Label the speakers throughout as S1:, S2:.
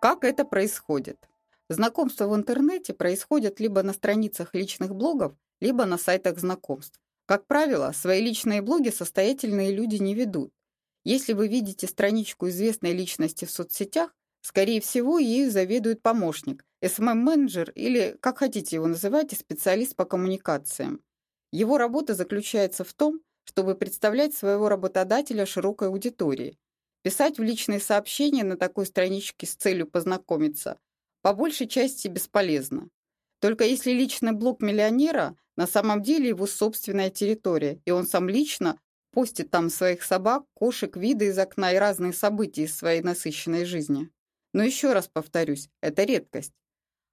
S1: Как это происходит? Знакомства в интернете происходят либо на страницах личных блогов, либо на сайтах знакомств. Как правило, свои личные блоги состоятельные люди не ведут. Если вы видите страничку известной личности в соцсетях, скорее всего, ею заведует помощник, SMM-менеджер или, как хотите его называть, специалист по коммуникациям. Его работа заключается в том, чтобы представлять своего работодателя широкой аудитории, Писать в личные сообщения на такой страничке с целью познакомиться по большей части бесполезно. Только если личный блог миллионера на самом деле его собственная территория, и он сам лично постит там своих собак, кошек, виды из окна и разные события из своей насыщенной жизни. Но еще раз повторюсь, это редкость.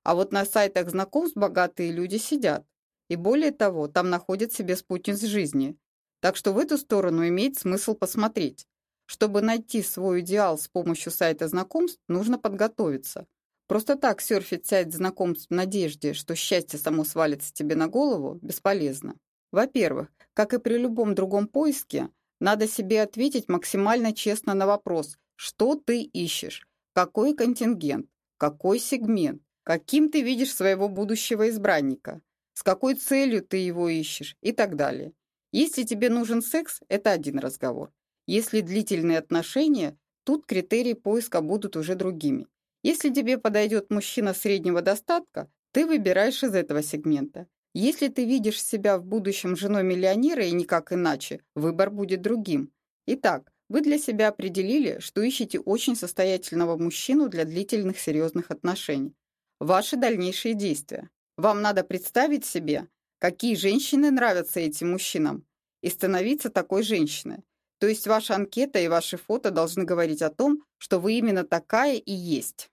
S1: А вот на сайтах знакомств богатые люди сидят. И более того, там находят себе спутниц жизни. Так что в эту сторону имеет смысл посмотреть. Чтобы найти свой идеал с помощью сайта знакомств, нужно подготовиться. Просто так серфить сайт знакомств в надежде, что счастье само свалится тебе на голову, бесполезно. Во-первых, как и при любом другом поиске, надо себе ответить максимально честно на вопрос, что ты ищешь, какой контингент, какой сегмент, каким ты видишь своего будущего избранника, с какой целью ты его ищешь и так далее. Если тебе нужен секс, это один разговор. Если длительные отношения, тут критерии поиска будут уже другими. Если тебе подойдет мужчина среднего достатка, ты выбираешь из этого сегмента. Если ты видишь себя в будущем женой миллионера и никак иначе, выбор будет другим. Итак, вы для себя определили, что ищете очень состоятельного мужчину для длительных серьезных отношений. Ваши дальнейшие действия. Вам надо представить себе, какие женщины нравятся этим мужчинам, и становиться такой женщиной. То есть ваша анкета и ваши фото должны говорить о том, что вы именно такая и есть.